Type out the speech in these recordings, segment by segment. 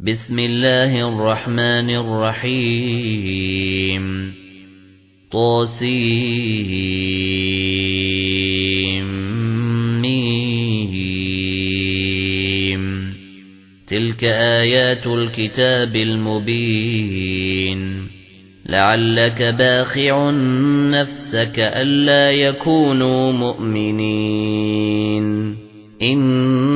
بسم الله الرحمن الرحيم. طاسيم. ميم. تلك آيات الكتاب المبين. لعلك باخع نفسك ألا يكونوا مؤمنين. إن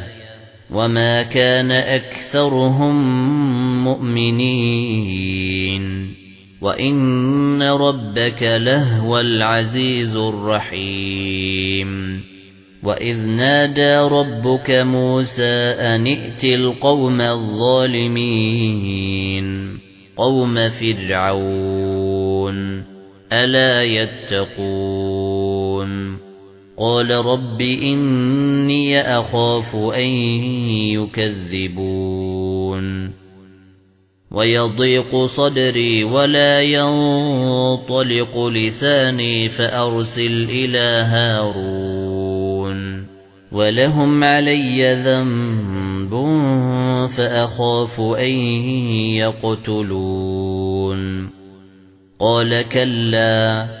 وما كان أكثرهم مؤمنين وإن ربك لهو العزيز الرحيم وإذ نادى ربك موسى أن ائت القوم الظالمين قوم فرعون ألا يتقون قال رب إني أخاف أن يكذبون. ويضيق صدري ولا ينطلق لساني فأرسل إلى هارون. ولهم علي ذنب فأخاف أن يقتلون. قال كلا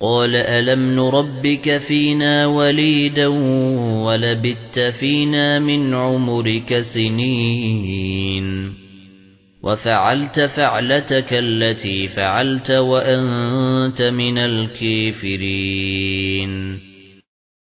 قال ألم نربك فينا وليدا ولبت فينا من عمرك سنين وفعلت فعلتك التي فعلت وأنت من الكافرين